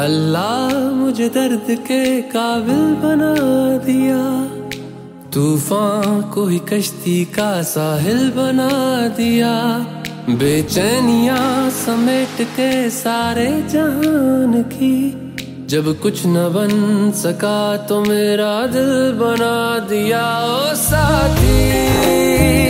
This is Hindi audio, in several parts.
अल्लाह मुझे दर्द के काबिल बना दिया। तूफ़ान को ही कश्ती का साहिल बना दिया। बेचैनिया समेट के सारे जहान की। जब कुछ न बन सका तो मेरा दिल बना दिया। ओ साथी।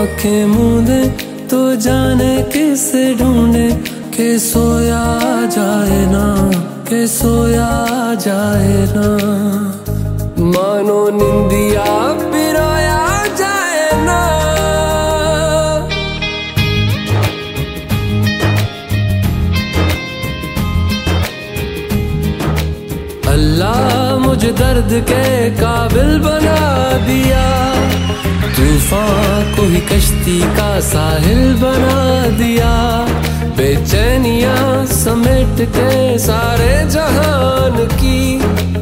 आँखें मूंदे तो जाने किसे ढूंढे? के सोया जाए ना, के सोया जाए ना। मानो निंदिया पिरोया जाए ना। अल्लाह मुझे दर्द के काबिल बना दिया। तूफ़ान को ही कश्ती का साहिल बना दिया। बेचैनिया समेट के सारे जहान की।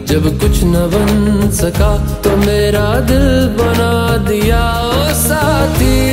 जब कुछ न बन सका तो मेरा दिल बना दिया। साथी